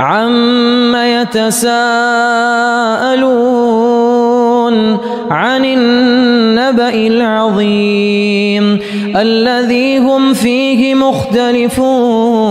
عم يتساءلون عن النبأ العظيم الذي هم فيه مختلفون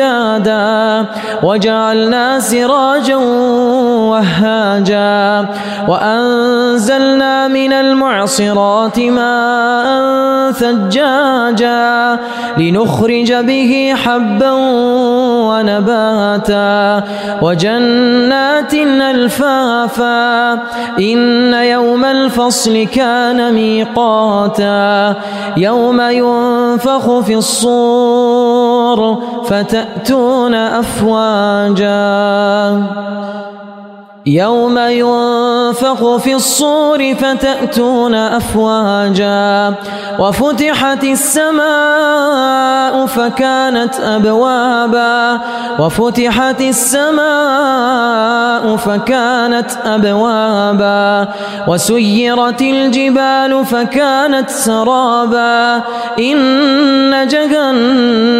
شدادا وجعلنا سراجا وهاجا وأنزلنا من المعصرات ماء ثجاجا لنخرج به حبا ونباتا وجنات ألفافا إن يوم الفصل كان ميقاتا يوم ينفخ في الصور فتأتون أفواجا. يوم ينفخ في الصور فتأتون أفواجا. وفتحت السماء فكانت أبوابا. وفتحت السماء فكانت أبوابا. وسيرت الجبال فكانت سرابا. إن جهنم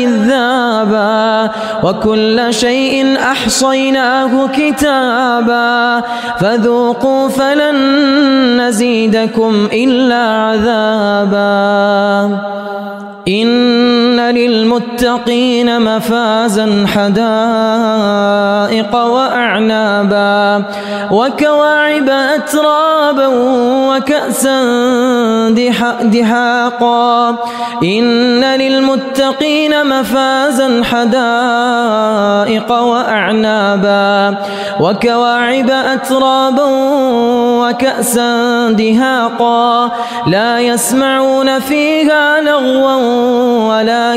كذابا وكل شيء أحصيناه كتابا. فذوقوا فلن نزيدكم إلا عذابا. إن للمتقين مفازا حدائق وأعنابا وكواعب أترابا وكأسا دحاقا. إن للمتقين مفازا حدائق وأعنابا وكواعب أترابا وكأسا دهاقا لا يسمعون فيها لغوا ولا